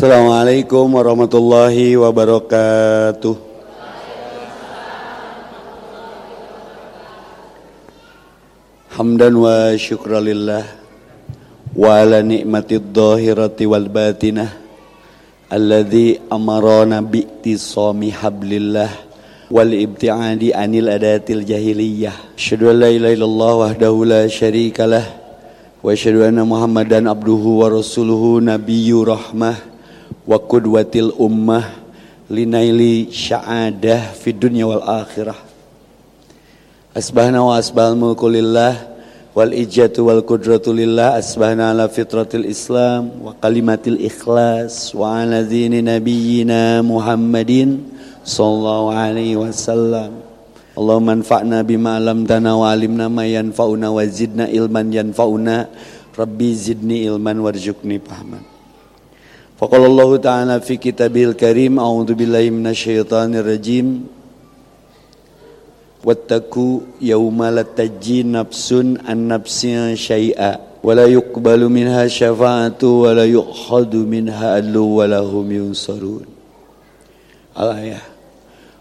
Assalamualaikum warahmatullahi wabarakatuh. Hamdan wa syukralillah wa ala ni'matid dhahirati wal batinah alladhi amarana bi'tisami hablillah wal ibti'adi anil adatil jahiliyah. Asyhadu la ilaha illallah wahdahu la syarikalah wa asyhadu anna Muhammadan abduhu wa rasuluhu nabiyyu rahmah wa qudwatil ummah linaili sya'adah fid dunya wal akhirah. Asbahna wa asbahal mulku lillah wal ijatu wal qudratu lillah. Asbahna ala fitratil islam wa kalimatil ikhlas wa ala dini nabiyyina muhammadin sallallahu alaihi wasallam. Allahumma anfa'na bima alamtana wa alimna ma yanfa'una wa zidna ilman yanfa'una. Rabbi zidni ilman warzuqni fahman فقال الله تعالى في كتابه الكريم أعوذ بالله من الشيطان الرجيم. واتقوا يوم لا تجي نفس عن نفس شيئا ولا يقبل منها شفاعة ولا يؤخذ منها أدل ولا هم ينصرون. الآية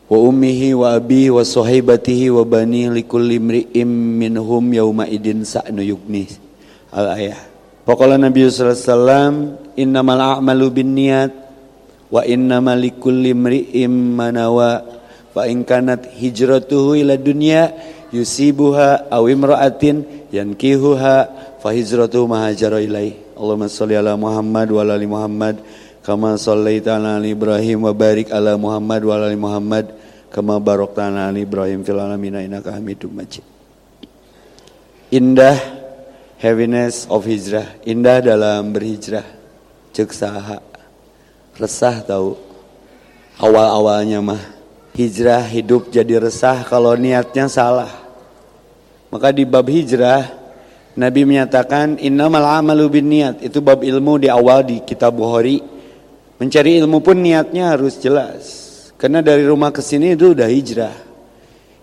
وأمه وأبيه وصحيبته وبنيه لكل امرئ منهم يومئذ سأن يغنيه. الآية Faqala Nabi sallallahu alaihi wasallam innamal a'malu binniyat wa innamal likulli imri'in ma nawa fa in kanat hijratuhu ila dunya yusibuha aw imra'atin yankihuha fa hijratuhu ma hajara Allahumma shalli ala Muhammad wa ala ali Muhammad kama shallaita ala ali Ibrahim wa barik ala Muhammad wa ala ali Muhammad kama barakta ala ali Ibrahim fil alamin innaka Hamidum Majid. Indah Happiness of hijrah, indah dalam berhijrah. Cek saha. Resah tahu. Awal-awalnya mah hijrah hidup jadi resah kalau niatnya salah. Maka di bab hijrah Nabi menyatakan innamal amalu bin niat. Itu bab ilmu di awal di kitab Bukhari. Mencari ilmu pun niatnya harus jelas. Karena dari rumah ke sini itu udah hijrah.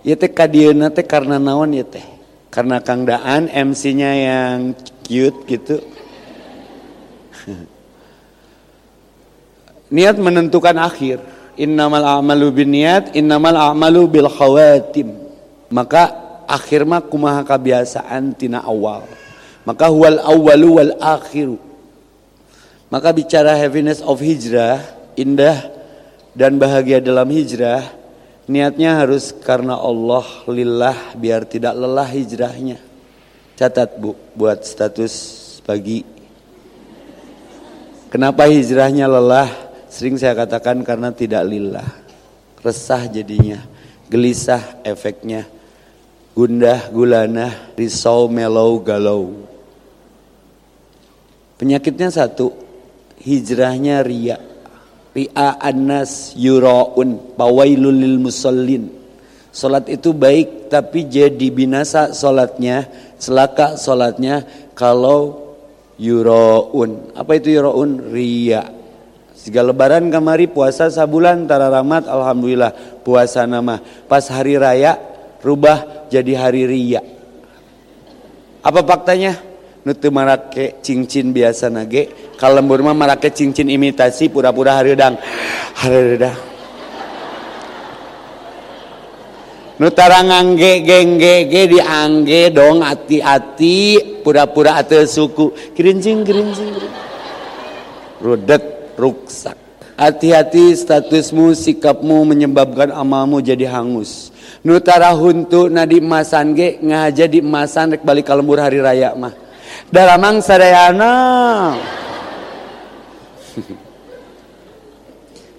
Ya teh kadieuna teh karena naon ya teh? Karena Kang Daan MC-nya yang cute gitu. Niat menentukan akhir. Innamal a'malu bin niat, innamal a'malu bil khawatim. Maka akhir mah kumaha kebiasaan tina awal. Maka huwal awwalu wal akhiru. Maka bicara happiness of hijrah, indah dan bahagia dalam hijrah, Niatnya harus karena Allah lillah biar tidak lelah hijrahnya. Catat bu buat status pagi. Kenapa hijrahnya lelah? Sering saya katakan karena tidak lillah. Resah jadinya, gelisah efeknya. Gundah, gulana, risau, melau, galau. Penyakitnya satu, hijrahnya riak. Ri'a annas yuraun pawailul lil musallin. Salat itu baik tapi jadi binasa salatnya, celaka salatnya kalau yuraun. Apa itu yuraun? Ria. Siga lebaran kamari puasa sabulan tara rahmat alhamdulillah puasa nama. Pas hari raya rubah jadi hari ria. Apa faktanya? Nutu marake cincin biasa nage kalembur mah marake cincin imitasi pura-pura hareudang. Hareudang. Nutara ngangge gengge ge diangge dong hati-hati pura-pura atau suku. Kirincing kirincing rudet ruksak. Hati-hati statusmu sikapmu menyebabkan amalmu jadi hangus. Nutara huntu nadi emasan ge ngaja di emasan rek balik kalembur hari raya mah dalamang sadayana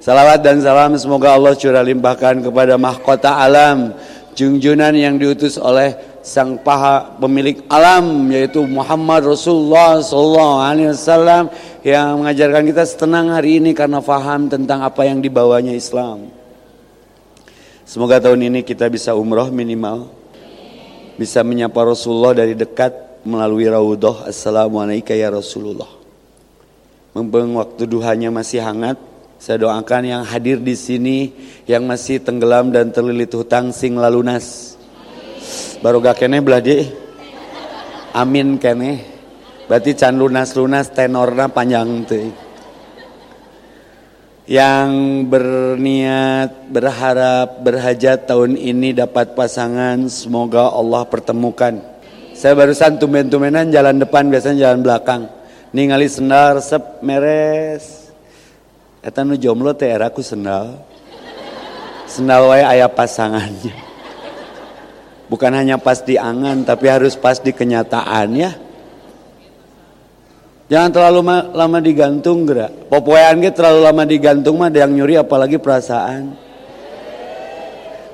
Salawat dan salam semoga Allah curah limpahkan kepada mahkota alam junjunan yang diutus oleh sang paha pemilik alam yaitu Muhammad Rasulullah wasallam yang mengajarkan kita setenang hari ini karena faham tentang apa yang dibawanya Islam. Semoga tahun ini kita bisa umroh minimal. Bisa menyapa Rasulullah dari dekat melalui raudhah Assalamualaikum ya Rasulullah. Mumpung waktu duhanya masih hangat, saya doakan yang hadir di sini yang masih tenggelam dan terlilit hutang sing lalunas. Baru gak kene belah di. Amin kene. Berarti can lunas-lunas tenorna panjang tuh. yang berniat, berharap, berhajat tahun ini dapat pasangan, semoga Allah pertemukan. Saya barusan tumben-tumbenan jalan depan, biasanya jalan belakang. Ningali sendal resep meres. Eta nu jomblo teh era ku sendal. Sendal wae aya pasangannya. Bukan hanya pas di angan, tapi harus pas di kenyataan ya. Jangan terlalu lama digantung gerak. Popoean ge terlalu lama digantung mah ada yang nyuri apalagi perasaan.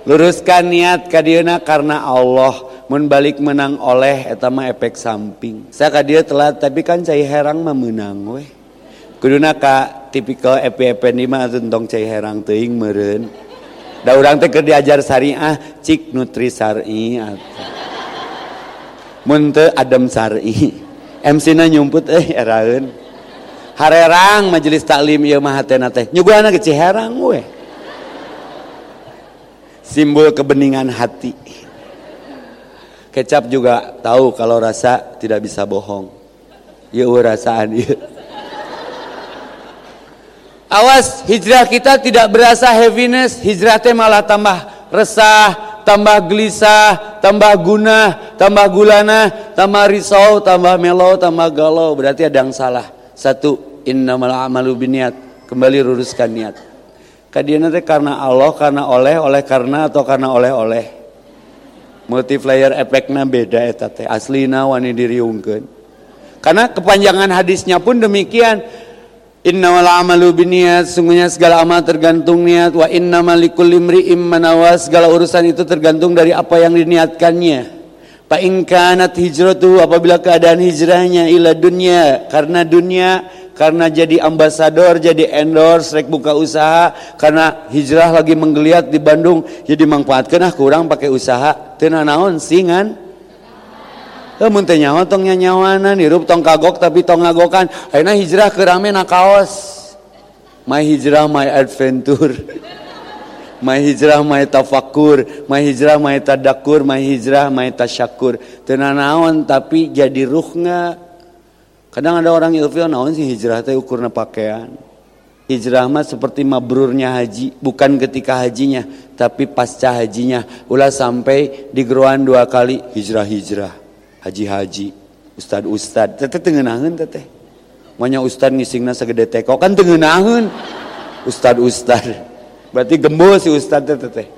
Luruskan niat kadiana karena Allah mun balik menang oleh eta mah efek samping. Saya kadia telat tapi kan cai herang mah menang weh. Kuduna ka tipikal EP-EP ni mah tentang cai herang teuing meureun. Da urang teh keur diajar syariah cik nutri atuh. Mun teu adem syar'i. MC-na nyumput eh eraeun. Harerang majelis taklim ieu mah hatena teh. Nyuguhana ke Ciherang we. Simbol kebeningan hati. Kecap juga tahu kalau rasa tidak bisa bohong. Ieu rasaan ieu. Awas hijrah kita tidak berasa heaviness, hijrah teh malah tambah resah, tambah gelisah, tambah guna, tambah gulana, tambah risau, tambah melo, tambah galau. Berarti ada yang salah. Satu, innamal amalu biniat. Kembali luruskan niat. Kadiana nanti karena Allah, karena oleh, oleh karena atau karena oleh-oleh. Multiplier efeknya beda eta teh. Aslina wani diriungkeun. Karena kepanjangan hadisnya pun demikian. Innamal amalu biniat sungguhnya segala amal tergantung niat wa innamal likulli imri'im segala urusan itu tergantung dari apa yang diniatkannya. Fa in kanat hijratu apabila keadaan hijrahnya ila dunia karena dunia karena jadi ambasador, jadi endorse, rek buka usaha karena hijrah lagi menggeliat di Bandung jadi manfaatkan ah kurang pakai usaha teu naon singan Eh teh nyawa tong nyanyawanan hirup tong kagok tapi tong ngagokan. Ayeuna hijrah ke rame na kaos. My hijrah my adventure. My hijrah my tafakur, my hijrah my tadakur, my hijrah my tasyakur. Tenanawan tapi jadi ruhnya. Kadang ada orang ilfil naon sih hijrah teh ukurna pakaian. Hijrah mah seperti mabrurnya haji, bukan ketika hajinya, tapi pasca hajinya. Ulah sampai di geruan dua kali hijrah-hijrah haji-haji ustad-ustad teteh tengenaheun teteh maunya ustad ngisingna segede teko kan tengenaheun ustad-ustad berarti gembul si ustad teteh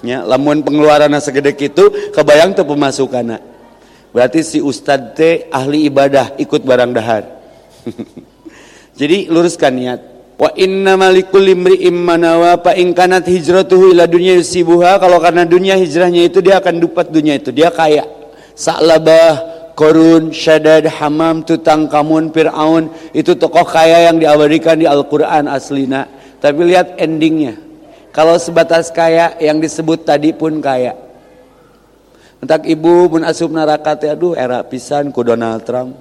nya lamun pengeluaran segede kitu kebayang tuh pemasukan berarti si ustad teh ahli ibadah ikut barang dahar jadi luruskan niat wa inna malikul imri'im manawa fa in kanat hijratuhu ila dunya yusibuha kalau karena dunia hijrahnya itu dia akan dapat dunia itu dia kaya Sa'labah, Korun, Syadad, Hamam, Tutangkamun, Fir'aun itu tokoh kaya yang diabadikan di Al-Quran aslina. Tapi lihat endingnya. Kalau sebatas kaya yang disebut tadi pun kaya. Entak ibu pun asup neraka teh aduh era pisan ku Donald Trump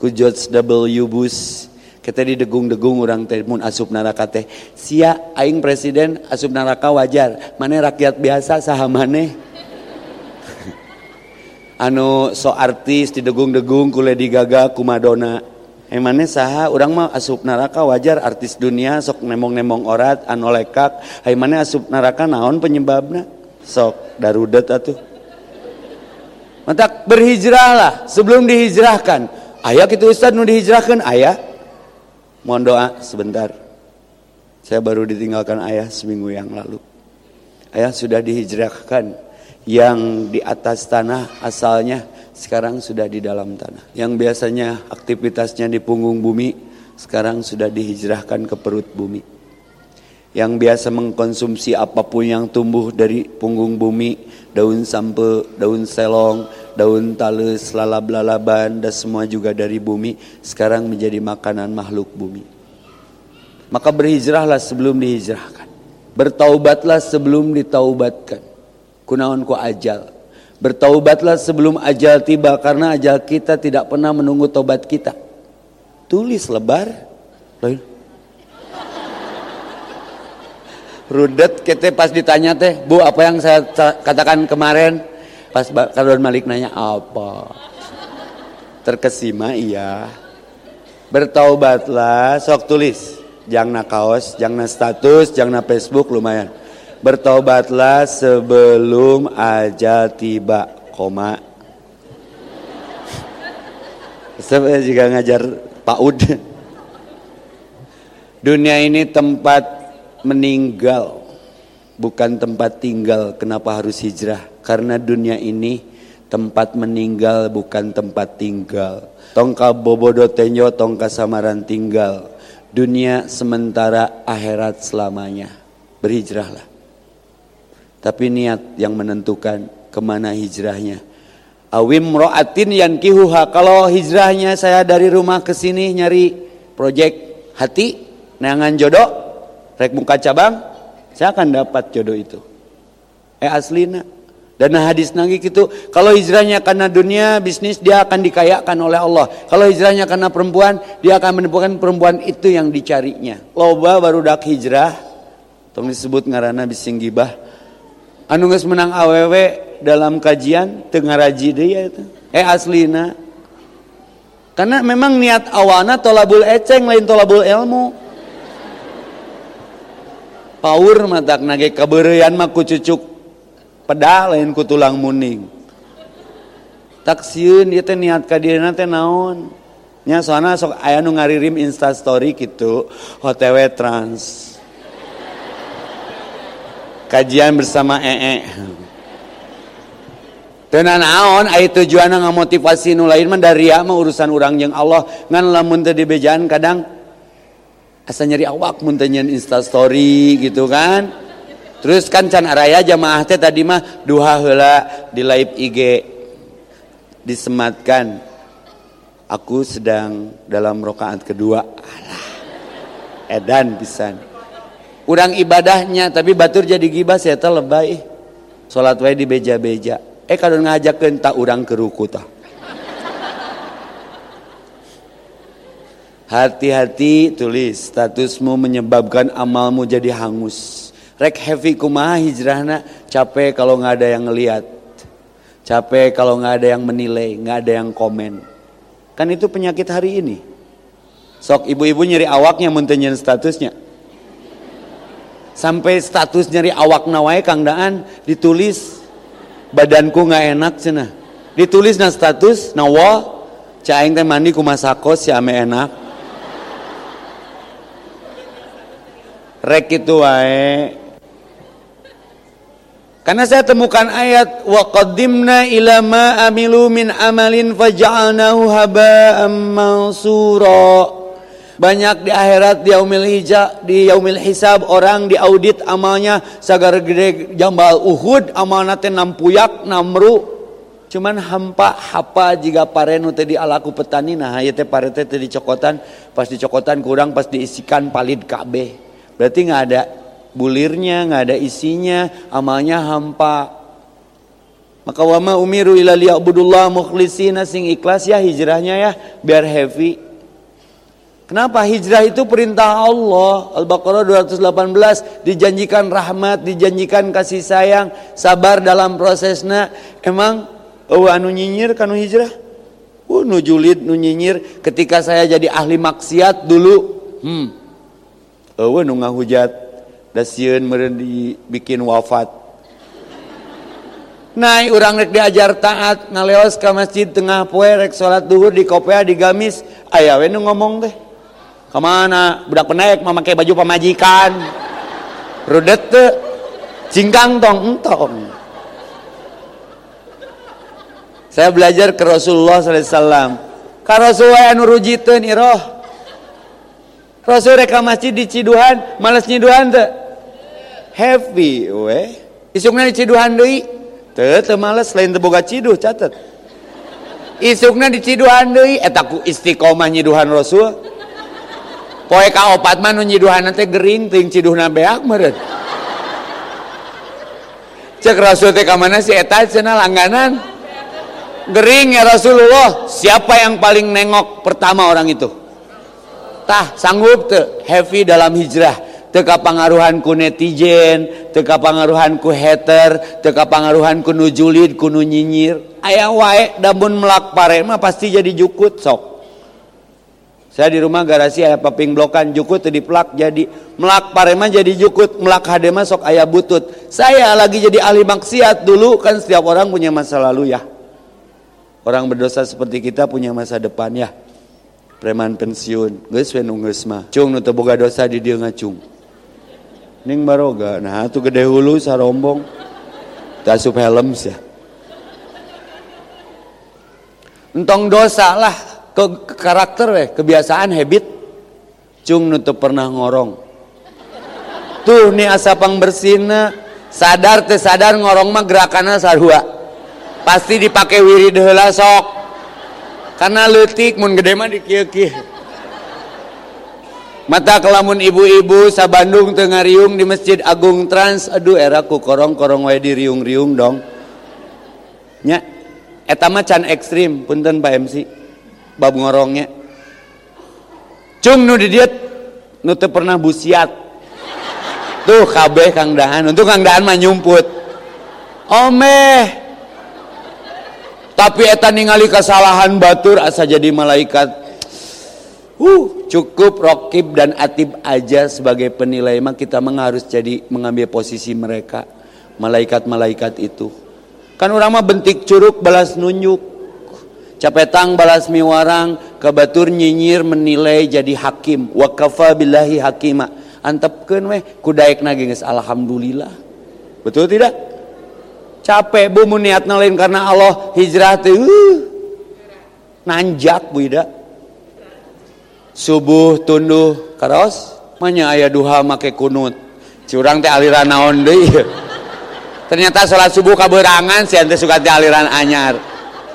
ku George W. Bush. Kita di degung-degung orang teh mun asup neraka teh. Sia aing presiden asup neraka wajar. Mana rakyat biasa saha maneh anu so artis di degung-degung ku Lady Gaga ku Madonna. Eh, Emane saha? Urang mah asup neraka wajar. Artis dunia sok nemong-nemong orat anu lekak. Hai mana asup neraka naon penyebabna? Sok darudet atuh. Mantak berhijrahlah sebelum dihijrahkan. Ayah gitu Ustaz nu dihijrahkan ayah. Mohon doa sebentar. Saya baru ditinggalkan ayah seminggu yang lalu. Ayah sudah dihijrahkan yang di atas tanah asalnya sekarang sudah di dalam tanah. Yang biasanya aktivitasnya di punggung bumi sekarang sudah dihijrahkan ke perut bumi. Yang biasa mengkonsumsi apa pun yang tumbuh dari punggung bumi, daun sampe, daun selong, daun talus, lalab-lalaban, dan semua juga dari bumi, sekarang menjadi makanan makhluk bumi. Maka berhijrahlah sebelum dihijrahkan. Bertaubatlah sebelum ditaubatkan kunaon ku ajal. Bertaubatlah sebelum ajal tiba karena ajal kita tidak pernah menunggu tobat kita. Tulis lebar. Lain. Rudet kita pas ditanya teh, Bu apa yang saya katakan kemarin? Pas Kardon Malik nanya apa? Terkesima iya. Bertaubatlah, sok tulis. jangan kaos jangan status jangan Facebook lumayan bertobatlah sebelum ajal tiba koma saya juga ngajar Pak Ud dunia ini tempat meninggal. Bukan tempat tinggal kenapa harus hijrah? Karena dunia ini tempat meninggal bukan tempat tinggal. Tongka bobodo tenyo tongka samaran tinggal. Dunia sementara akhirat selamanya. Berhijrahlah. Tapi niat yang menentukan ke mana hijrahnya. Awim ro'atin yang kihuha kalau hijrahnya saya dari rumah ke sini nyari proyek hati neangan jodoh rek muka cabang saya akan dapat jodoh itu. Eh aslina. Dan hadis nagi gitu, kalau hijrahnya karena dunia, bisnis dia akan dikayakan oleh Allah. Kalau hijrahnya karena perempuan, dia akan menemukan perempuan itu yang dicarinya. Loba baru dak hijrah, tong disebut ngarana bising gibah. Anu geus menang awewe dalam kajian tengah raji dia itu. Eh aslina. Karena memang niat awana tolabul eceng lain tolabul ilmu Paur matak nage keberean mah cucuk pedal lain ku tulang muning. Taksiun ieu teh niat ka dieuna teh naon? Nya soalnya sok aya nu ngaririm Insta story gitu, OTW Trans. Kajian bersama EE. Tenan naon aya tujuanna ngamotivasi nu lain mah dari mah urusan urang jeung Allah ngan lamun teu dibejaan kadang asa nyari awak muntanyan insta story gitu kan. Terus kan can araya jamaah teh tadi mah duha heula di live IG disematkan. Aku sedang dalam rokaat kedua. Alah edan pisan. Kurang ibadahnya tapi batur jadi gibah saya lebay. Salat di beja-beja. Eh kadon ngajakeun tak urang ke ruku tah Hati-hati tulis statusmu menyebabkan amalmu jadi hangus. Rek heavy kumaha hijrahna capek kalau nggak ada yang ngelihat. Capek kalau nggak ada yang menilai, nggak ada yang komen. Kan itu penyakit hari ini. Sok ibu-ibu nyari awaknya muntenyen statusnya. Sampai status nyari awak nawai Kang Daan ditulis badanku nggak enak cina. Ditulis na status nawa Caing teh mandi kumasakos si ame enak. Rek itu wae. Karena saya temukan ayat wa qaddimna ila ma amilu min amalin faj'alnahu haba'an mansura. Banyak di akhirat di yaumil hijab di yaumil hisab orang diaudit amalnya sagar gede jambal Uhud amalna teh nampuyak namru cuman hampa hapa jika parenu teh alaku petani nah ieu teh pare teh dicokotan. Pas dicokotan kurang pas diisikan palid kabeh Berarti nggak ada bulirnya, nggak ada isinya, amalnya hampa. Maka wama umiru ila liya'budullah mukhlisina sing ikhlas ya hijrahnya ya biar heavy. Kenapa hijrah itu perintah Allah Al-Baqarah 218 dijanjikan rahmat, dijanjikan kasih sayang, sabar dalam prosesnya. Emang oh anu nyinyir kanu hijrah? Oh nu julid nu nyinyir ketika saya jadi ahli maksiat dulu. Hmm, eueuh nu ngahujat da sieun meureun dibikin wafat. Naik orang rek diajar taat ngaleos ke masjid tengah poe rek salat duhur di kopea di gamis. Aya we nu ngomong teh. Ke mana budak penaik memakai baju pemajikan rudet teh. Cingkang tong entong saya belajar ke Rasulullah sallallahu alaihi wasallam. Ka Rasulullah anu rujiteun iroh Rasul reka masjid di Ciduhan, malas nyiduhan teh. Heavy we. Isukna di Ciduhan deui. Teu teu males lain teu boga ciduh catet. Isukna di Ciduhan deui eta ku istiqomah nyiduhan Rasul. Poe ka opat mah nu nyiduhan teh gering teuing ciduhna beak meureun. Cek Rasul teh ka mana si eta cenah langganan. Gering ya Rasulullah. Siapa yang paling nengok pertama orang itu? Tah sanggup te heavy dalam hijrah teka pangaruhan ku netizen teka pangaruhan ku hater teka pangaruhan ku nujulid ku nyinyir ayah wae damun melak pare mah pasti jadi jukut sok Saya di rumah garasi ayah paping blokan jukut di plak jadi melak parema jadi jukut melak hadema sok ayah butut. Saya lagi jadi ahli maksiat dulu kan setiap orang punya masa lalu ya. Orang berdosa seperti kita punya masa depan ya. Preman pensiun, geus we nu mah. Cung nu boga dosa di dieu ngacung. Ning baroga, nah tuh gede hulu sarombong. Tasup helm ya. Entong dosa lah ke, karakter weh, kebiasaan habit cung nutup pernah ngorong tuh nih asapang bersihna sadar teh sadar ngorong mah gerakannya sarua pasti dipakai wirid heula sok karena letik mun gede mah dikieu mata kelamun ibu-ibu sa Bandung tengah riung di Masjid Agung Trans. Aduh era ku korong-korong wae di riung-riung dong. Nya eta mah can ekstrim punten Pak MC bab ngorongnya. Cung nu di diet nu teu pernah busiat. Tuh kabeh Kang Dahan. Untuk Kang Dahan mah nyumput. Omeh tapi eta ningali kesalahan batur asa jadi malaikat uh cukup rokib dan atib aja sebagai penilai mah kita mah harus jadi mengambil posisi mereka malaikat-malaikat itu kan orang mah bentik curug balas nunjuk Capetang balas miwarang, kebatur nyinyir menilai jadi hakim. Wa kafa billahi hakima. Antepkeun weh kudaek nage geus alhamdulillah. Betul tidak? capek Bu mun niatna lain karena Allah hijrah teh uh, nanjak Bu Ida. Subuh tunduh karos. Manya aya duha make kunut. Curang teh aliran naon deui. Ternyata salat subuh kaberangan si teh suka teh aliran anyar.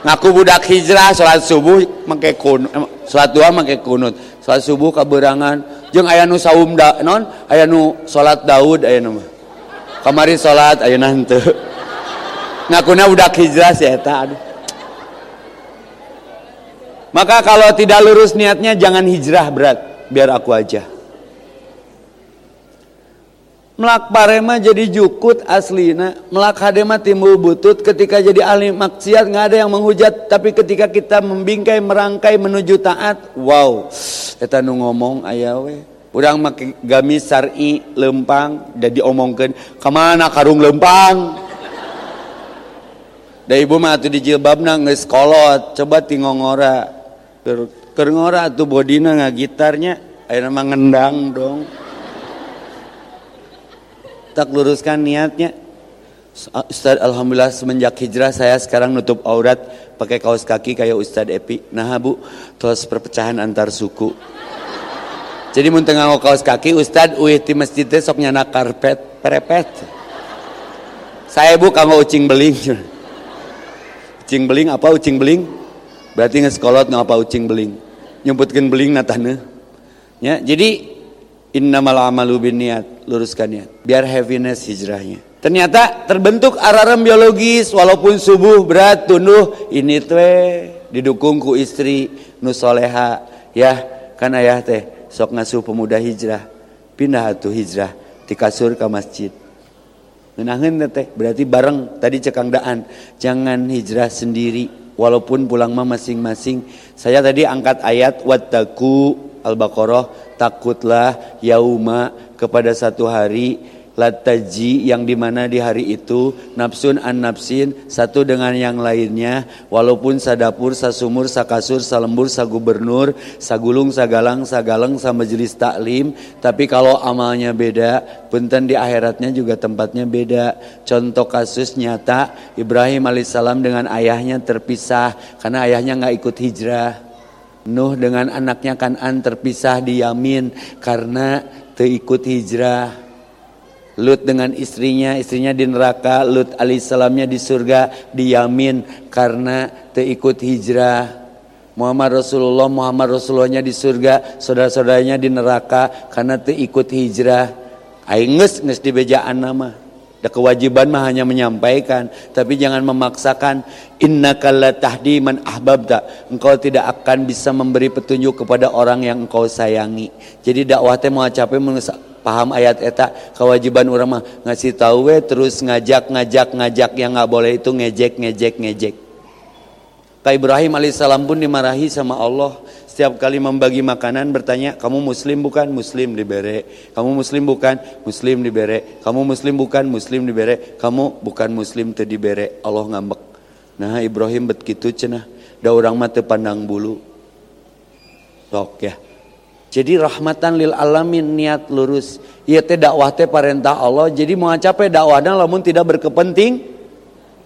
Ngaku budak hijrah salat subuh make kunut eh, salat duha make kunut. Salat subuh kaberangan. Jeung aya nu saum da non? Aya nu salat Daud aya nu kamari salat ayeuna henteu ngakuna budak hijrah sih eta maka kalau tidak lurus niatnya jangan hijrah berat biar aku aja. Melak parema jadi jukut aslina melak hadema timbul butut. Ketika jadi ahli maksiat nggak ada yang menghujat. Tapi ketika kita membingkai merangkai menuju taat wow. Kita nu ngomong ayawe Urang make gamis sari lempang jadi omongkan ke mana karung lempang da ibu mah atuh di jilbabna geus kolot coba tingongora keur ngora atuh bodina ngagitarnya ayeuna mah ngendang dong. Tak luruskan niatnya. Ustaz Alhamdulillah semenjak hijrah saya sekarang nutup aurat pakai kaos kaki kayak Ustaz Epi. Nah bu terus perpecahan antar suku. Jadi mun tengah kaos kaki Ustaz uih di masjid sok nyana karpet perepet. Saya bu kamu ucing beling ucing beling apa ucing beling? Berarti ngeskolot apa ucing beling. Nyumputkan beling natane ya jadi Innamal amalu bin niat, luruskan niat. Biar heaviness hijrahnya. Ternyata terbentuk alarm biologis walaupun subuh berat tunduh ini teh didukung ku istri nusoleha. Ya kan ayah teh sok ngasuh pemuda hijrah. Pindah tuh hijrah di kasur ke masjid Menahan teh berarti bareng tadi cekang daan jangan hijrah sendiri walaupun pulang mah masing-masing. Saya tadi angkat ayat wattaku Al-Baqarah takutlah yauma kepada satu hari lataji yang di mana di hari itu nafsun an nafsin satu dengan yang lainnya walaupun sadapur sasumur sakasur salembur sagubernur sagulung sagalang sagaleng sama jelis taklim tapi kalau amalnya beda punten di akhiratnya juga tempatnya beda contoh kasus nyata Ibrahim alaihissalam dengan ayahnya terpisah karena ayahnya nggak ikut hijrah Nuh dengan anaknya Kanan terpisah di Yamin karena terikut hijrah. Lut dengan istrinya, istrinya di neraka, Lut alaihissalamnya di surga di Yamin karena terikut hijrah. Muhammad Rasulullah, Muhammad Rasulullahnya di surga, saudara-saudaranya di neraka karena terikut hijrah. Ainges nges di bejaan nama. Da kewajiban mah hanya menyampaikan, tapi jangan memaksakan. Innaka la tahdi man ahbabta. Engkau tidak akan bisa memberi petunjuk kepada orang yang engkau sayangi. Jadi dakwah teh mau capek paham ayat eta kewajiban orang mah ngasih tahu we terus ngajak ngajak ngajak yang nggak boleh itu ngejek ngejek ngejek. Kak Ibrahim alaihissalam pun dimarahi sama Allah setiap kali membagi makanan bertanya, kamu muslim bukan? Muslim dibere. Kamu muslim bukan? Muslim dibere. Kamu muslim bukan? Muslim dibere. Kamu bukan muslim teu dibere. Allah ngambek. Nah Ibrahim bet kitu cenah. Da urang mah pandang bulu. Sok ya. Jadi rahmatan lil alamin niat lurus. Ieu teh dakwah teh perintah Allah. Jadi mau capai dakwahna lamun tidak berkepenting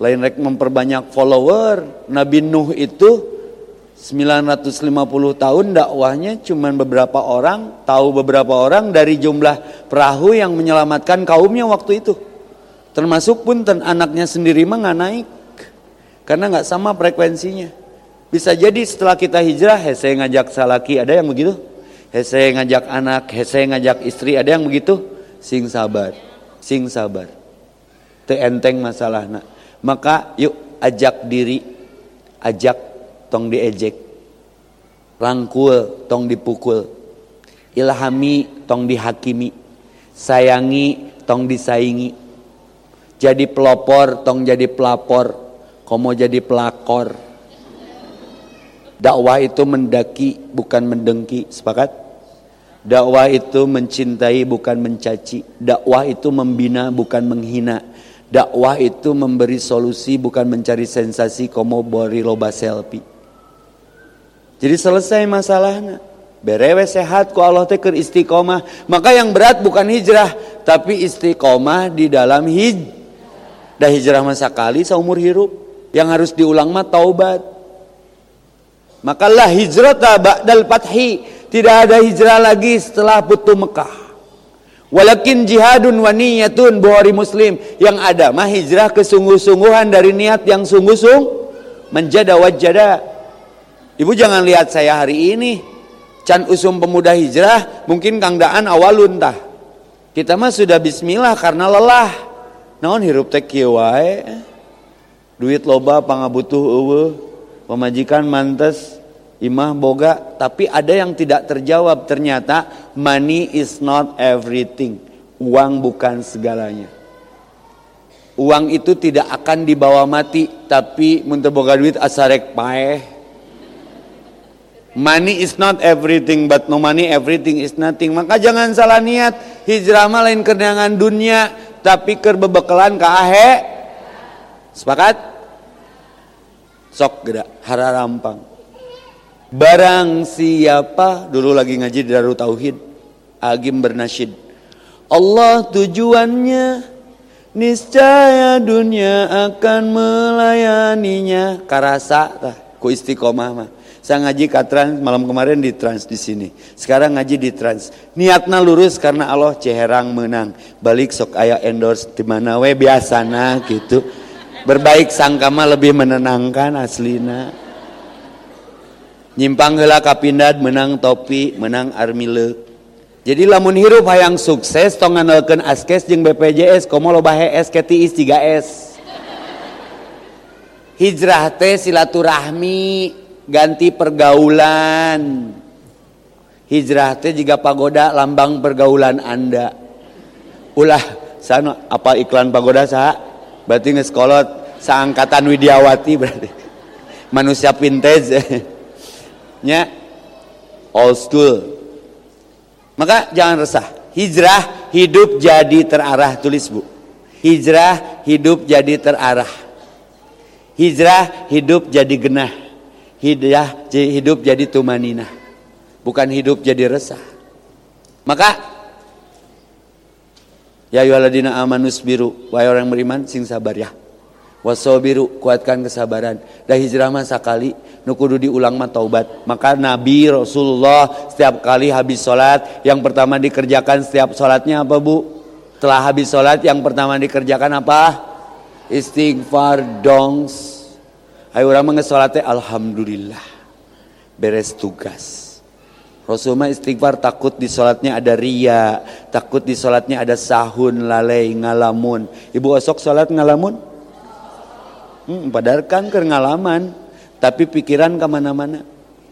lain rek memperbanyak follower. Nabi Nuh itu 950 tahun dakwahnya cuma beberapa orang, tahu beberapa orang dari jumlah perahu yang menyelamatkan kaumnya waktu itu. Termasuk pun ten anaknya sendiri mah naik. Karena nggak sama frekuensinya. Bisa jadi setelah kita hijrah, hese ngajak salaki, ada yang begitu? Hese ngajak anak, hese ngajak istri, ada yang begitu? Sing sabar, sing sabar. Te enteng masalahnya. Maka yuk ajak diri, ajak tong diejek. Rangkul tong dipukul. Ilhami tong dihakimi. Sayangi tong disaingi. Jadi pelopor tong jadi pelapor. Komo jadi pelakor. Dakwah itu mendaki bukan mendengki. Sepakat dakwah itu mencintai bukan mencaci dakwah itu membina bukan menghina dakwah itu memberi solusi bukan mencari sensasi komo bori loba selfie jadi selesai masalahnya. Berewe sehat ku Allah teh istiqomah. Maka yang berat bukan hijrah, tapi istiqomah di dalam hij. Dah hijrah masa kali seumur hirup. Yang harus diulang mah taubat. Maka lah hijrah ba'dal fathi. Tidak ada hijrah lagi setelah putu Mekah. Walakin jihadun wa niyatun Buhari Muslim. Yang ada mah hijrah kesungguh-sungguhan dari niat yang sungguh-sungguh. Menjada wajada Ibu jangan lihat saya hari ini. Can usum pemuda hijrah, mungkin Kang Daan awalun tah. Kita mah sudah bismillah karena lelah. Naon hirup teh kieu. Duit loba pangabutuh eueuh. Pemajikan mantes imah boga, tapi ada yang tidak terjawab ternyata money is not everything. Uang bukan segalanya. Uang itu tidak akan dibawa mati, tapi mun boga duit asarek paeh Money is not everything, but no money everything is nothing. Maka jangan salah niat. Hijrah mah lain dunia, tapi kerbebekalan ke ahe. Sepakat? Sok gerak, hara rampang. Barang siapa, dulu lagi ngaji di Tauhid, Agim bernasyid. Allah tujuannya, niscaya dunia akan melayaninya. Karasa, ku istiqomah mah. Saya ngaji katran malam kemarin di trans di sini. Sekarang ngaji di trans. Niatnya lurus karena Allah ceherang menang. Balik sok ayah endorse di mana we biasana gitu. Berbaik sangka mah lebih menenangkan aslina. Nyimpang heula kapindad menang topi, menang armile. Jadi lamun hirup hayang sukses tong nganalkeun askes jeung BPJS komo loba HS ketiis 3S. Hijrah teh silaturahmi ganti pergaulan. Hijrah teh jika pagoda lambang pergaulan anda. Ulah sana apa iklan pagoda sah berarti ngeskolot seangkatan Widiawati berarti. Manusia vintage nya old school. Maka jangan resah. Hijrah hidup jadi terarah tulis bu. Hijrah hidup jadi terarah. Hijrah hidup jadi genah. Hidayah hidup jadi tumanina bukan hidup jadi resah. Maka ya ayyuhalladzina amanus biru wahai orang beriman sing sabar ya wasobiru kuatkan kesabaran dah hijrah mah sakali nu kudu diulang mah taubat maka Nabi Rasulullah setiap kali habis sholat yang pertama dikerjakan setiap sholatnya apa bu telah habis sholat yang pertama dikerjakan apa istighfar dongs Ayo orang mengesolatnya Alhamdulillah beres tugas. Rasulullah istighfar takut di sholatnya ada ria, takut di sholatnya ada sahun, lalai, ngalamun. Ibu osok sholat ngalamun? Hmm, padahal kan tapi pikiran ke mana-mana.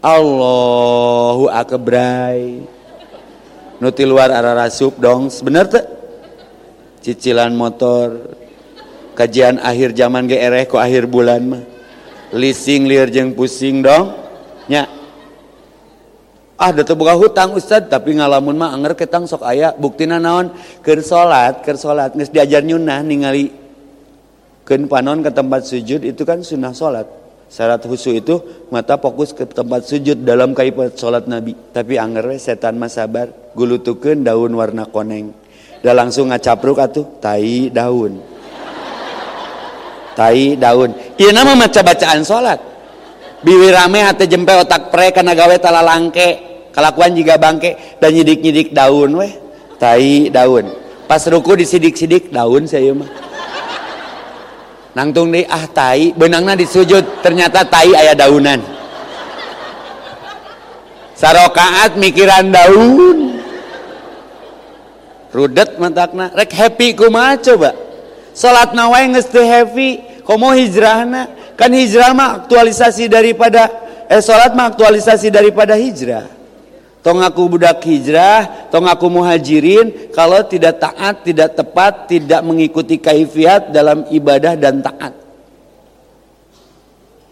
Allahu akbray. Nuti luar arah rasup dong, tuh? Cicilan motor, kajian akhir zaman ge kok akhir bulan mah lising liar jeng pusing dong nya ah udah buka hutang Ustad tapi ngalamun mah anger ketang sok ayah buktina naon ker salat ker salat diajar nyunah ningali Ken panon ke tempat sujud itu kan sunnah salat Syarat husu itu mata fokus ke tempat sujud dalam kaipat salat Nabi. Tapi anger setan mah sabar gulutukeun daun warna koneng. Da langsung ngacapruk atuh tai daun. Tai daun. Ieu nama maca bacaan salat Biwi rame hati jempe otak pre karena gawe tala langke. Kelakuan bangke dan nyidik-nyidik daun weh. Tai daun. Pas ruku disidik-sidik daun saya mah. Nangtung deh ah tai. Benangna disujud ternyata tai ayah daunan. Sarokaat mikiran daun. Rudet mantakna rek happy kumaha coba? Salat nawai geus happy. Komo hijrahna Kan hijrah mah aktualisasi daripada eh salat mah aktualisasi daripada hijrah. Tong aku budak hijrah, tong aku muhajirin kalau tidak taat, tidak tepat, tidak mengikuti kaifiat dalam ibadah dan taat.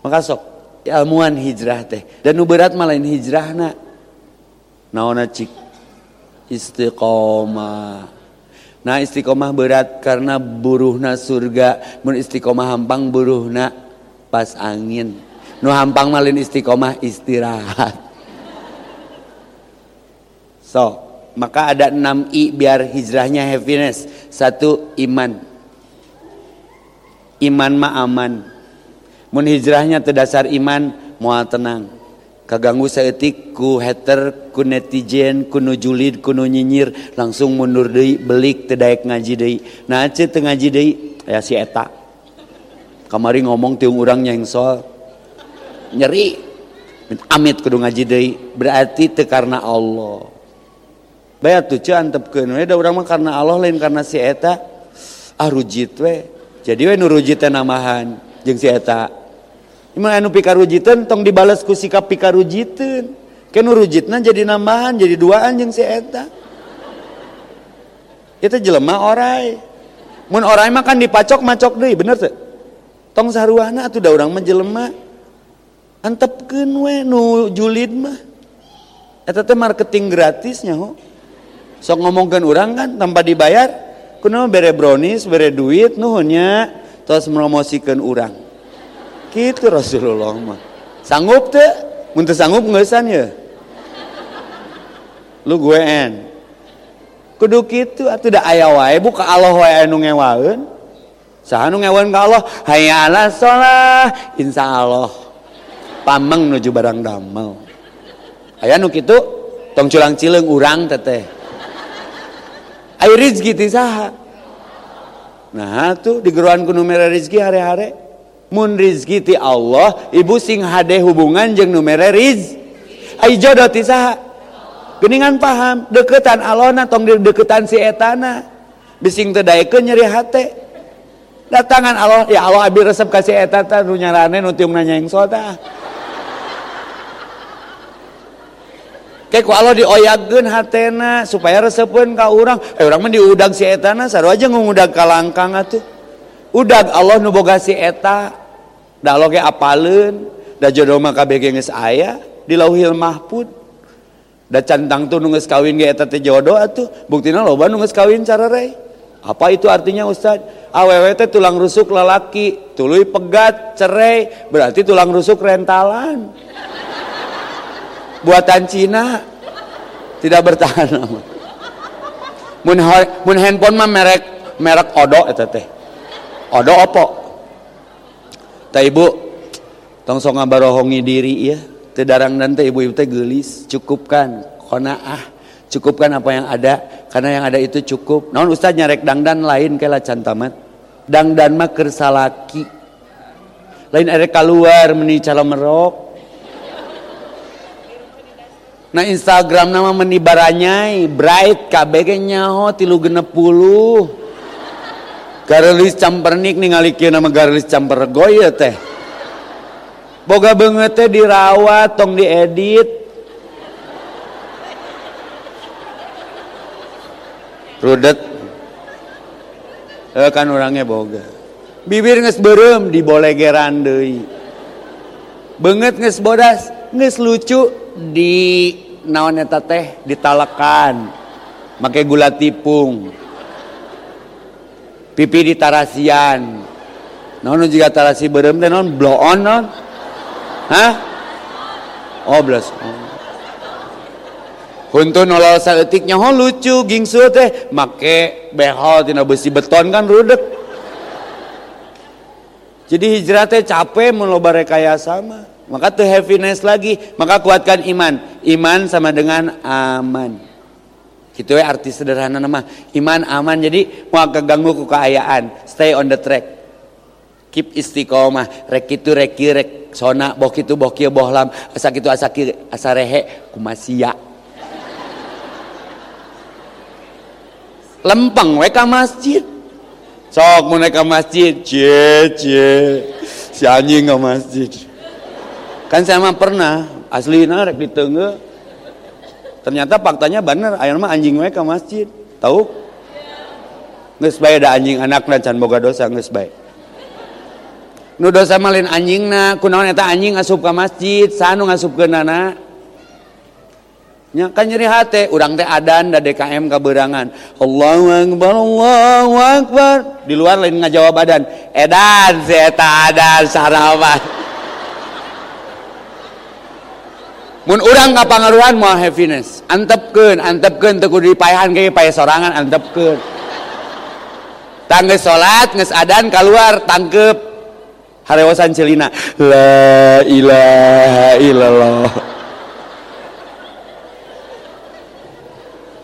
Maka sok ilmuwan hijrah teh dan nu berat malah hijrahna. Naona cik istiqomah. Nah istiqomah berat karena buruhna surga, mun istiqomah hampang buruhna pas angin nu hampang malin istiqomah istirahat so maka ada enam i biar hijrahnya happiness. Satu iman. Iman ma aman. Mun hijrahnya terdasar iman mual tenang. Kaganggu seetik ku hater ku netizen ku nu julid ku nu nyinyir langsung mundur deui belik teu ngaji deui. Nah teu ngaji deui ya si eta. Kamari ngomong tiung orang yang soal nyeri. Amit kudu ngaji deui. Berarti teu karena Allah bayat tuh cuan antepkeun we eh, da urang mah karena Allah lain karena si eta. Ah, Arujit we. Jadi we nuruji teh namahan jeung si eta. Imah anu pikarujiteun tong dibales ku sikap pikarujiteun. Ke nurujitna jadi namahan jadi duaan jeung si eta. Itu jelema orai. Mun orai mah kan dipacok macok deui bener teu? tong saruana atuh da urang mah jelema. Antepkeun we nu julid mah. Eta teh marketing gratisnya ho sok ngomongkeun urang kan tanpa dibayar kunaon bere brownies bere duit nuhunnya tos promosikeun urang. Kitu Rasulullah mah. Sanggup teh? Mun teu sanggup ngeusan ya? Lu gue en. Kudu kitu atuh da aya wae buka Allah wae anu ngewaeun. Sahanu ngewan ke Allah? Hayya ala sholah insya Allah. Pameng nuju barang damel. Ayah nu kitu? Tong culang cileng urang teteh Ayo rizki ti saha? Nah tuh digeruan ku mere rizki hari-hari. Mun rizki ti Allah, ibu sing hade hubungan jeung numere riz. Ayo jodoh ti saha? Geningan paham, deketan alona tong deketan si etana. Bising teu daekeun nyeri hate. Datangan Allah, ya Allah abi resep kasih eta teh nu nyarane nu tium nanya yang sota. Kayak ku Allah dioyagkeun hatena supaya resepkeun ka urang. Eh urang mah diudag si eta na sarua aja ngudag ka langkang atuh. Udag Allah nu boga si eta. Da Allah ge apaleun, da jodoh mah kabeh ge geus aya di Lauhil Mahfud. Da cantang tuh nu geus kawin ge eta teh jodoh atuh. Buktina loba nu geus kawin cararei. Apa itu artinya Ustaz? Awewe teh tulang rusuk lelaki, tuluy pegat, cerai, berarti tulang rusuk rentalan. Buatan Cina tidak bertahan lama. Mun, mun handphone mah merek merek Odo eta teh. Odo opo? Tah ibu tong sok ngabarohongi diri ya. Teu darang dan teh ibu-ibu teh geulis, cukupkan qanaah cukupkan apa yang ada karena yang ada itu cukup naon ustaz nyarek dangdan lain kela cantamat dangdan mah kersalaki lain ada keluar meni calon merok nah instagram nama meni baranyai bright KBG nyaho tilu genep puluh. Garelis campernik ningali kieu nama garelis camper goy teh. Boga banget teh dirawat tong diedit. Rudet. Eh, kan orangnya boga. Bibir nges di deui. Banget nges bodas nges lucu. Di naon eta teh? Ditalakan. Make gula tipung. Pipi ditarasian naon juga tarasi berem teh naon? Blow on naon? Hah? Oh blas Huntun nolol saeutik nyaho lucu. Gingsu teh. Make behol tina besi beton kan rudek. Jadi hijrah teh capek mun loba rekayasa mah. Maka tuh happiness lagi, maka kuatkan iman. Iman sama dengan aman. Gitu ya arti sederhana nama. Iman aman jadi mau keganggu ku keayaan. Stay on the track. Keep istiqomah. Rek itu rek rek sona boh kitu boh kieu boh lam asa kitu asa kieu asa rehe kumasia. Lempeng we masjid. Sok mau masjid, cie cie. Si anjing ke masjid. kan saya mah pernah asli narek di tengge ternyata faktanya bener ayam mah anjing wae ke masjid. Tahu? Geus bae da anjing anakna can boga dosa geus bae. Nu dosa malin lain anjingna, kunaon eta anjing asup ke masjid sanu ngasup ke nya kan nyeri hati urang teh adan da DKM kaberangan. Allahu akbar Allahu akbar. Di luar lain ngajawab adan. Edan si eta adan sarapan mun urang ngapangaruhan mau happiness? Antepkeun antepkeun teu kudu dipaehan ge pae sorangan antepkeun. Tangge salat geus adan keluar tangkep. Harewasan celina la ilaha illallah.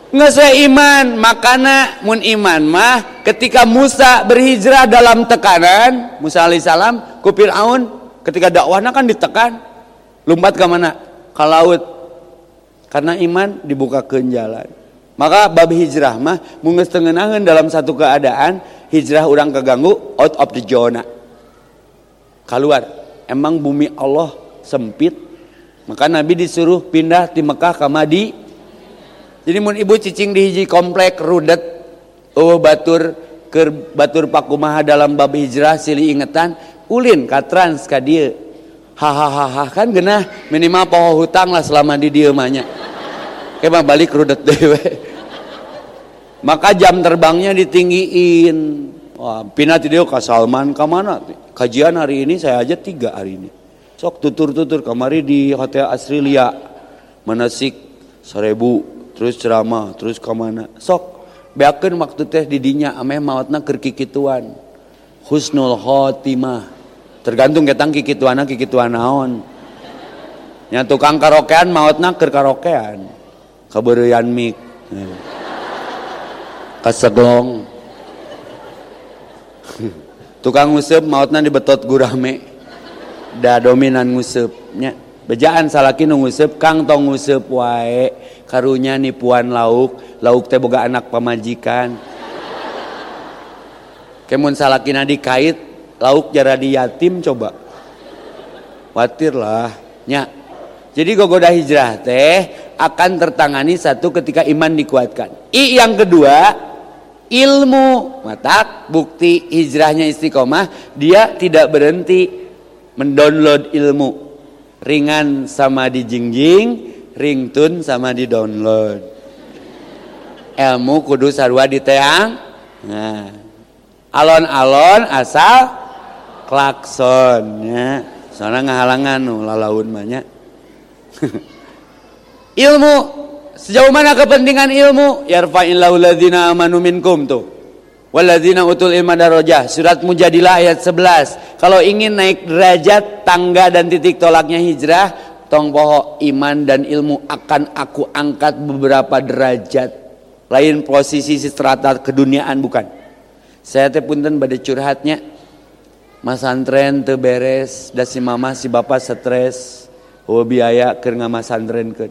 Nggak iman, makana mun iman mah ketika Musa berhijrah dalam tekanan, Musa alaihissalam ku Fir'aun ketika dakwahnya kan ditekan, lompat ke mana? Ke laut. Karena iman dibuka ke jalan. Maka bab hijrah mah munges tengenangan dalam satu keadaan hijrah orang keganggu out of the zona. Keluar. Emang bumi Allah sempit. Maka Nabi disuruh pindah di Mekah ke Madi. Jadi mun ibu cicing di hiji komplek rudet. Oh batur ke batur pakumaha dalam bab hijrah sili ingetan ulin katrans ka dia hahaha kan genah. Minimal poho hutang lah selama di dia mahnya kemah balik rudet dewe. Maka jam terbangnya ditinggiin. Wah pindah dia ke Salman ke mana kajian hari ini saya aja tiga hari ini. Sok tutur-tutur kemari di hotel Asrilia. Manasik seribu terus ceramah terus ke mana. Sok beakeun waktu teh didinya ameh mautna keur kikituan. Husnul khotimah tergantung ketang kikituana kikituan naon nya tukang karaokean mautna keur karaokean. Kabeureyan mik kaseglong. Tukang nguseup mautna dibetot gurame. Da dominan ngusupnya bejaan salaki nu nguseup kang tong nguseup wae. Karunya nipuan lauk. Lauk teh boga anak pamajikan. Kemun salakina dikait lauk jaradi yatim coba. Khawatir lah nya. Jadi gogoda hijrah teh akan tertangani satu ketika iman dikuatkan. I yang kedua ilmu. Mata bukti hijrahnya istiqomah dia tidak berhenti mendownload ilmu. Ringan sama di jingjing ringtun sama di download. Ilmu kudu sarua di teang. Nah alon-alon asal klaksonnya soalnya ngahalangan nu lalaun banyak ilmu. Sejauh mana kepentingan ilmu? Yarfa'illahu ladzina amanu minkum tuh. Waladzina utul ilma darajah. Surat mujadilah ayat 11 kalau ingin naik derajat tangga dan titik tolaknya hijrah tong poho iman dan ilmu akan aku angkat beberapa derajat. Lain posisi strata keduniaan bukan? Saya teh punten pada curhatnya Mas antren teu beres da si mama si bapak stres oh biaya keur ngamasantrenkeun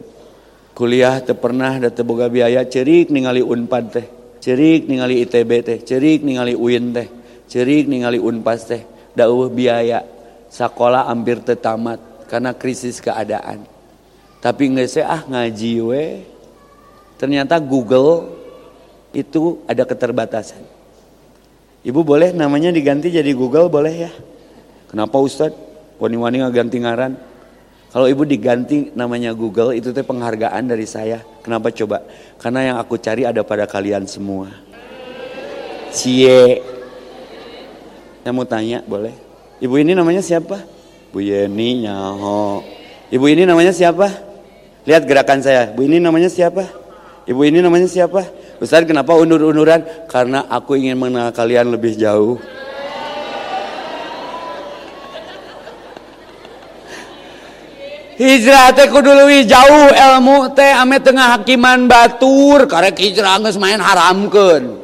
kuliah teu pernah da teu boga biaya cerik ningali Unpad teh. Cerik ningali ITB teh. Cerik ningali UIN teh. Cerik ningali Unpas teh. Da eueuh biaya sakola hampir teu tamat karena krisis keadaan. Tapi geus ah ngaji we. Ternyata Google itu ada keterbatasan Ibu boleh namanya diganti jadi Google boleh ya? Kenapa Ustad? Wani-wani ganti ngaran. Kalau ibu diganti namanya Google itu teh penghargaan dari saya. Kenapa coba? Karena yang aku cari ada pada kalian semua. Cie. Saya mau tanya, boleh? Ibu ini namanya siapa? Bu Yeni nyaho. Ibu ini namanya siapa? Lihat gerakan saya. Bu ini namanya siapa? Ibu ini namanya siapa? Ustaz kenapa undur-unduran? Karena aku ingin mengenal kalian lebih jauh. Hijrah teh kudu leuwih jauh ilmu teh ame tengah hakiman batur karek hijrah geus main haramkeun.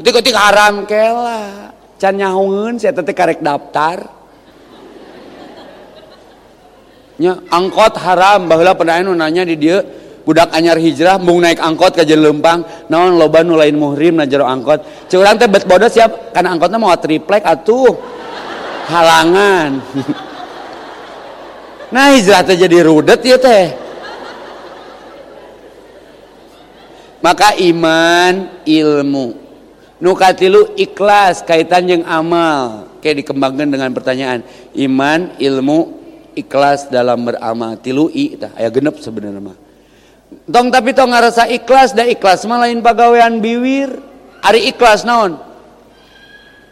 Ketik-ketik haram kela. Can nyahoeun saya teh karek daftar. Nya angkot haram baheula pernah nanya di dieu budak anyar hijrah mung naik angkot ka Lempang naon loba nu lain muhrim na jero angkot. Ceu urang teh bet bodoh siap karena angkotnya mau triplek atuh. Halangan. Nah hijrah teh jadi rudet ya teh. Maka iman ilmu. Nukatilu ikhlas kaitan yang amal. Kayak dikembangkan dengan pertanyaan. Iman, ilmu, ikhlas dalam beramal. Tilu i aya genep sebenarnya mah. Tong tapi tong ngarasa ikhlas da ikhlas. Mah lain pagawean biwir. Ari ikhlas naon?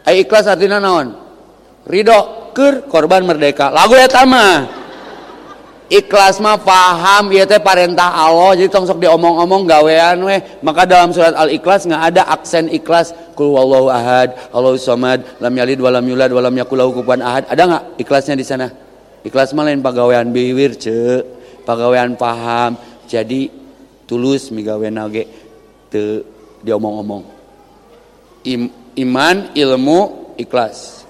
Ari ikhlas artinya naon? Ridho keur korban merdeka. Lagu eta mah ikhlas mah paham ieu teh perintah Allah. Jadi tong sok diomong-omong gawean weh. Maka dalam surat al-ikhlas nggak ada aksen ikhlas. Kul wallahu ahad Allahu samad lam yalid walam yulad walam yakul lahu kufuwan ahad. Ada nggak ikhlasnya di sana? Ikhlas mah lain pagawean biwir ce. Pagawean paham jadi tulus migawean ge teu diomong-omong. Im, iman ilmu ikhlas.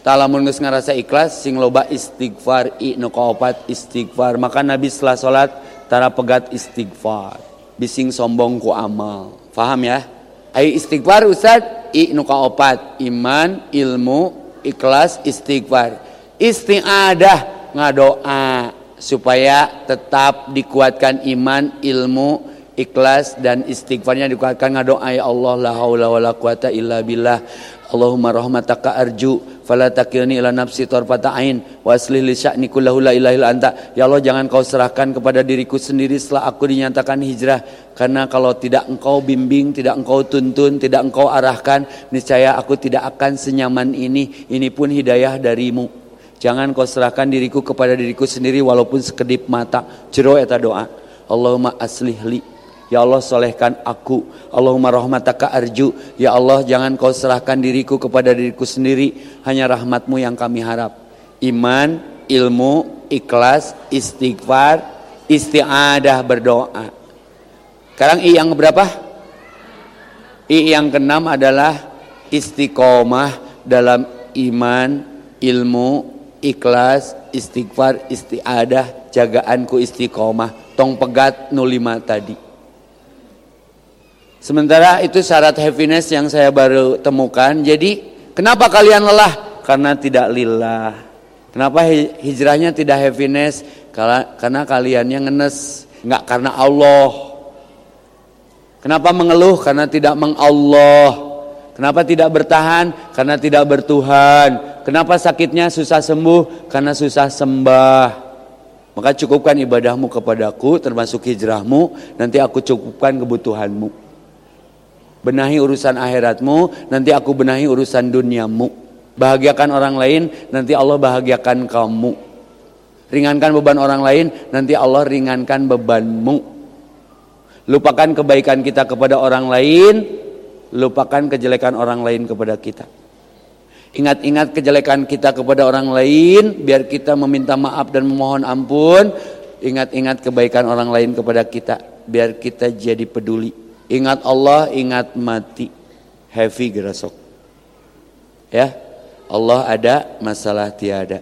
Talamun geus ngarasa ikhlas sing loba istighfar i nu kaopat istighfar. Maka Nabi setelah salat tara pegat istighfar. Bising sombong ku amal. Paham ya? Ai istighfar Ustaz? I nu kaopat. Iman ilmu ikhlas istighfar. Istiadah ngadoa supaya tetap dikuatkan iman ilmu ikhlas dan istighfarnya dikuatkan ngadoa ya Allah la haula wala quwata illa billah. Allahumma rahmataka arju fala takilni ila nafsi tarfata ain wa aslih li sya'ni kullahu la ilaha illa anta. Ya Allah jangan kau serahkan kepada diriku sendiri setelah aku dinyatakan hijrah. Karena kalau tidak engkau bimbing tidak engkau tuntun tidak engkau arahkan niscaya aku tidak akan senyaman ini. Ini pun hidayah darimu jangan kau serahkan diriku kepada diriku sendiri walaupun sekedip mata. Jero eta doa. Allahumma aslih li. Ya Allah solehkan aku. Allahumma rahmataka arju. Ya Allah jangan kau serahkan diriku kepada diriku sendiri. Hanya rahmatmu yang kami harap. Iman, ilmu, ikhlas, istighfar Isti'adah berdoa. Sekarang I yang berapa? I yang keenam adalah Istiqomah dalam iman, ilmu, ikhlas, istighfar, isti'adah Jagaanku istiqomah Tong pegat 05 tadi Sementara itu syarat happiness yang saya baru temukan. Jadi kenapa kalian lelah? Karena tidak lillah. Kenapa hijrahnya tidak happiness? Karena, kaliannya ngenes. Enggak karena Allah. Kenapa mengeluh? Karena tidak mengallah. Kenapa tidak bertahan? Karena tidak bertuhan. Kenapa sakitnya susah sembuh? Karena susah sembah. Maka cukupkan ibadahmu kepadaku termasuk hijrahmu. Nanti aku cukupkan kebutuhanmu. Benahi urusan akhiratmu, nanti aku benahi urusan duniamu. Bahagiakan orang lain, nanti Allah bahagiakan kamu. Ringankan beban orang lain, nanti Allah ringankan bebanmu. Lupakan kebaikan kita kepada orang lain, lupakan kejelekan orang lain kepada kita. Ingat-ingat kejelekan kita kepada orang lain, biar kita meminta maaf dan memohon ampun. Ingat-ingat kebaikan orang lain kepada kita, biar kita jadi peduli. Ingat Allah, ingat mati. Heavy gerasok. Ya, Allah ada, masalah tiada.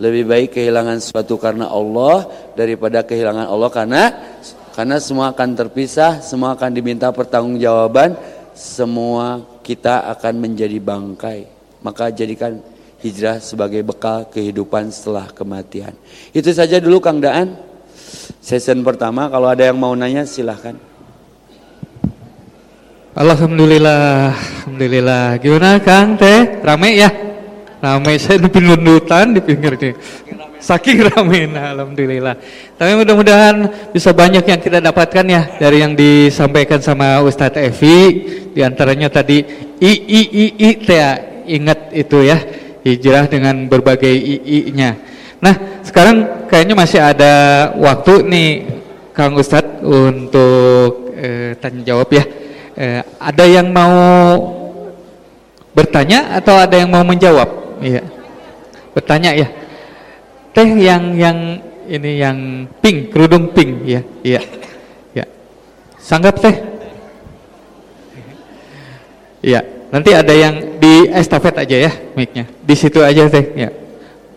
Lebih baik kehilangan sesuatu karena Allah daripada kehilangan Allah karena karena semua akan terpisah, semua akan diminta pertanggungjawaban, semua kita akan menjadi bangkai. Maka jadikan hijrah sebagai bekal kehidupan setelah kematian. Itu saja dulu Kang Daan. Season pertama, kalau ada yang mau nanya silahkan. Alhamdulillah, Alhamdulillah. Gimana Kang Teh? Rame ya? Rame saya di pinggir hutan di pinggir ini. Saking ramenya, alhamdulillah. Tapi mudah-mudahan bisa banyak yang kita dapatkan ya dari yang disampaikan sama Ustadz Evi. Di antaranya tadi i i i i ya, ingat itu ya hijrah dengan berbagai i-nya. Nah sekarang kayaknya masih ada waktu nih Kang Ustadz untuk eh, tanya jawab ya. Eh, ada yang mau bertanya atau ada yang mau menjawab? Iya. Bertanya ya. Teh yang yang ini yang pink, kerudung pink ya. Iya. Ya. Sanggap teh. Iya. Nanti ada yang di estafet aja ya mic-nya. Di situ aja teh ya.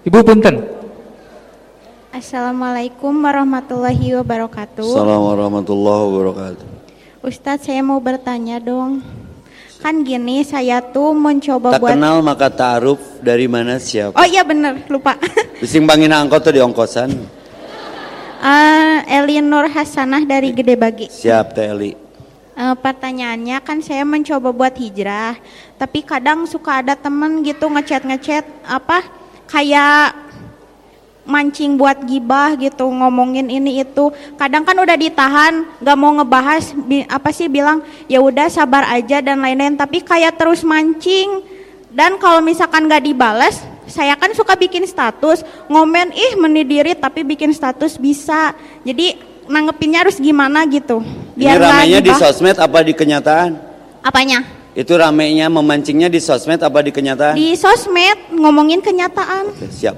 Ibu punten. Assalamualaikum warahmatullahi wabarakatuh. Assalamualaikum warahmatullahi wabarakatuh. Ustadz saya mau bertanya dong. Kan gini saya tuh mencoba Tak buat kenal maka ta'aruf dari mana siapa. Oh iya bener lupa. Bising bangin angkot tuh di ongkosan. Eh, Elin Nur Hasanah dari Gede Bagi. Siap Teh Eli. Eh, pertanyaannya kan saya mencoba buat hijrah, tapi kadang suka ada temen gitu ngechat ngechat apa kayak mancing buat gibah gitu ngomongin ini itu. Kadang kan udah ditahan, gak mau ngebahas bi- apa sih bilang ya udah sabar aja dan lain-lain. Tapi kayak terus mancing dan kalau misalkan gak dibales, saya kan suka bikin status ngomen ih menidiri tapi bikin status bisa. Jadi nanggepinnya harus gimana gitu. Ini nggak ramenya di sosmed apa di kenyataan? Apanya? Itu ramenya memancingnya di sosmed apa di kenyataan? Di sosmed ngomongin kenyataan. Oke, Siap.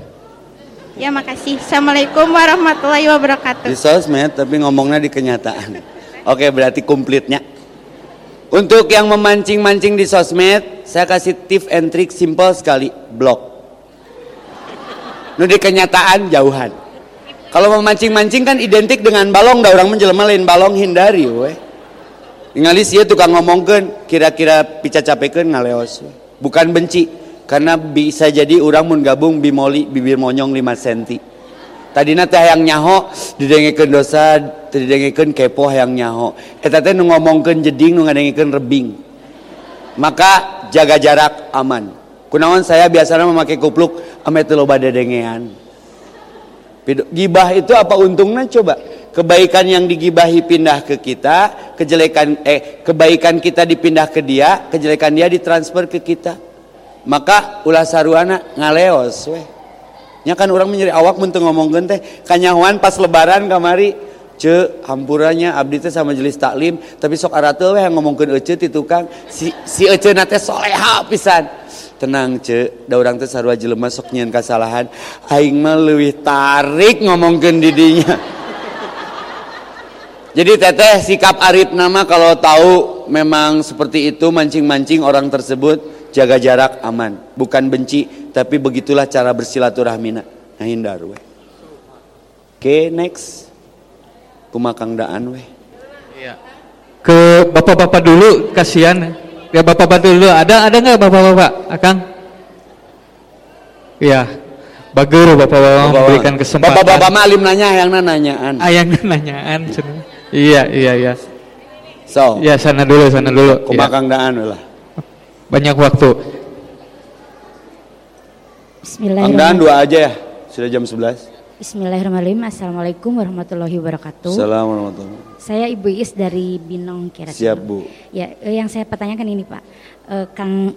Ya makasih. Assalamualaikum warahmatullahi wabarakatuh. Di sosmed tapi ngomongnya di kenyataan. Oke, berarti komplitnya. Untuk yang memancing-mancing di sosmed, saya kasih tips and trick simple sekali, blok. Nu di kenyataan jauhan. Kalau memancing-mancing kan identik dengan balong, dah orang menjelma lain balong hindari we. Ningali sih tukang ngomongkeun, kira-kira pica capekeun ngaleos. Bukan benci, karena bisa jadi orang mun gabung bimoli bibir monyong 5 cm. Tadina teh hayang nyaho didengekeun dosa, didengekeun kepo hayang nyaho. Eta teh nu ngomongkeun jeding nu rebing. Maka jaga jarak aman. Kunaon saya biasanya memakai kupluk ame teu loba. Gibah itu apa untungnya coba? Kebaikan yang digibahi pindah ke kita, kejelekan eh kebaikan kita dipindah ke dia, kejelekan dia ditransfer ke kita. Maka ulah saruana ngaleos weh. Nya kan orang menyeri awak mun teu ngomongkeun teh kanyahoan pas lebaran kamari ce hampurannya abdi teh sama jelis taklim tapi sok arateul weh ngomongkeun ece ti tukang si si ece na teh soleha pisan tenang ce da urang teh sarua jelema sok nyieun kasalahan. Aing mah leuwih tarik ngomongkeun di dinya jadi teteh sikap arif nama kalau tahu memang seperti itu mancing-mancing orang tersebut jaga jarak aman. Bukan benci tapi begitulah cara bersilaturahmi nah hindar weh. Oke next. Kumakang daan weh. Iya. Ke bapak-bapak dulu kasihan. Ya bapak-bapak dulu ada ada nggak bapak-bapak? Akang? Iya. Bager bapak-bapak memberikan kesempatan. bapak-bapak mah alim nanya yang nanyaan Ayang nanyaan. cenah. Iya iya iya. so Ya sana dulu sana dulu. Iya. kumakang daan lah Banyak waktu. Kang daan dua aja ya sudah jam 11 Bismillahirrahmanirrahim. Assalamualaikum warahmatullahi wabarakatuh. Assalamualaikum Saya Ibu Is dari Binong kira Siap, Bu. Ya, eh, yang saya pertanyakan ini Pak, Eh, Kang,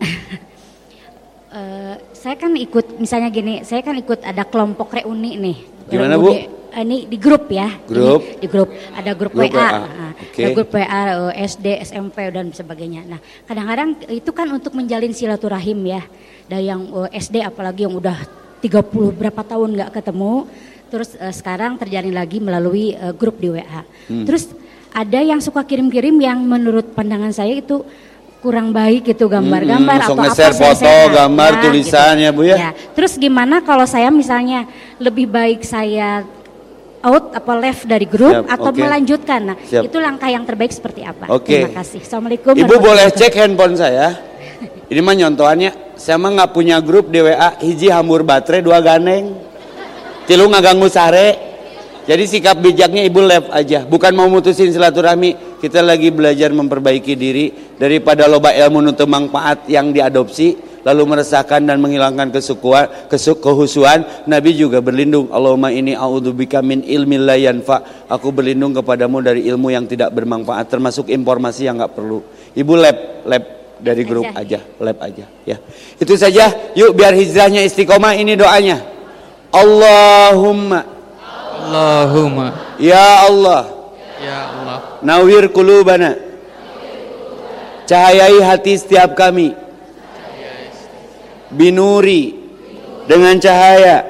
eh, saya kan ikut, misalnya gini, saya kan ikut ada kelompok reuni nih. Gimana, Bu? Reuni, Ini di grup ya. Grup. Ini di grup, ada grup, Grup WA, WA, Nah, oke. ada grup WA SD, SMP dan sebagainya. Nah, kadang-kadang itu kan untuk menjalin silaturahim ya. Dari yang SD apalagi yang udah 30 berapa tahun nggak ketemu, terus eh, sekarang terjalin lagi melalui eh, grup di WA. Hmm. Terus ada yang suka kirim-kirim yang menurut pandangan saya itu kurang baik gitu gambar-gambar Hmm, sok atau apa foto, saya- gambar, ya, Bu, ya? Terus gimana kalau saya misalnya lebih baik saya out apa left dari grup Siap, atau oke. melanjutkan? Nah, Siap. itu langkah yang terbaik seperti apa? Oke. Terima kasih. Assalamualaikum. Ibu boleh cek handphone saya. Ini mah nyontohannya, saya mah nggak punya grup di WA, hiji hambur baterai, dua ganeng. Tilu ngaganggu sare. Jadi sikap bijaknya ibu left aja, bukan mau mutusin silaturahmi. Kita lagi belajar memperbaiki diri daripada loba ilmu teu manfaat yang diadopsi, lalu meresahkan dan menghilangkan kesukuan, kesuk, kehusuan, Nabi juga berlindung. Allahumma ini a'udzubika min ilmi la yanfa. Aku berlindung kepadamu dari ilmu yang tidak bermanfaat, termasuk informasi yang nggak perlu. Ibu lab, lab dari grup aja, lab aja ya. Itu saja. Yuk biar hijrahnya istiqomah ini doanya. Allahumma. Allahumma. Ya Allah. Ya Allah. Nawir kulubana cahayai hati setiap kami. Binuri. Dengan cahaya.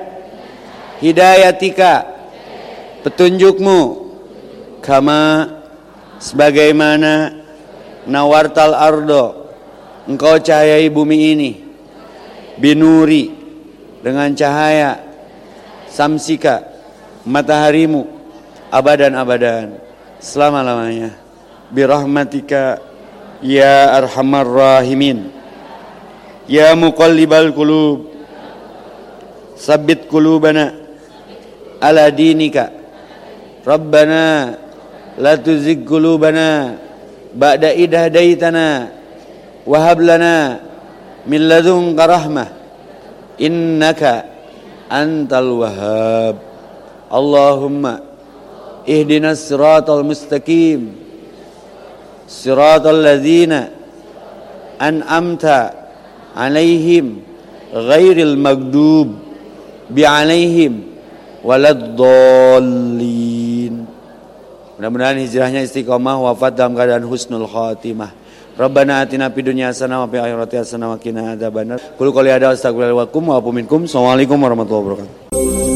Hidayatika. Petunjukmu. Kama sebagaimana nawartal ardo engkau cahayai bumi ini binuri dengan cahaya samsika mataharimu abadan-abadan selama-lamanya. Birahmatika ya arhamar rahimin. Ya muqallibal qulub. Sabbit qulubana ala dinika. Rabbana la tuzigh qulubana ba'da idh hadaitana wa hab lana min ladunka rahmah innaka antal wahhab Allahumma ihdinas siratal mustaqim siratal ladzina an'amta alaihim ghairil magdub bi alaihim waladdallin mudah-mudahan hijrahnya istiqomah wafat dalam keadaan husnul khatimah Rabbana atina fid dunya hasanah wa fil akhirati hasanah wa qina adzabannar. Qul qouli hadza astaghfirullaha wa lakum wa minkum. Assalamualaikum warahmatullahi wabarakatuh.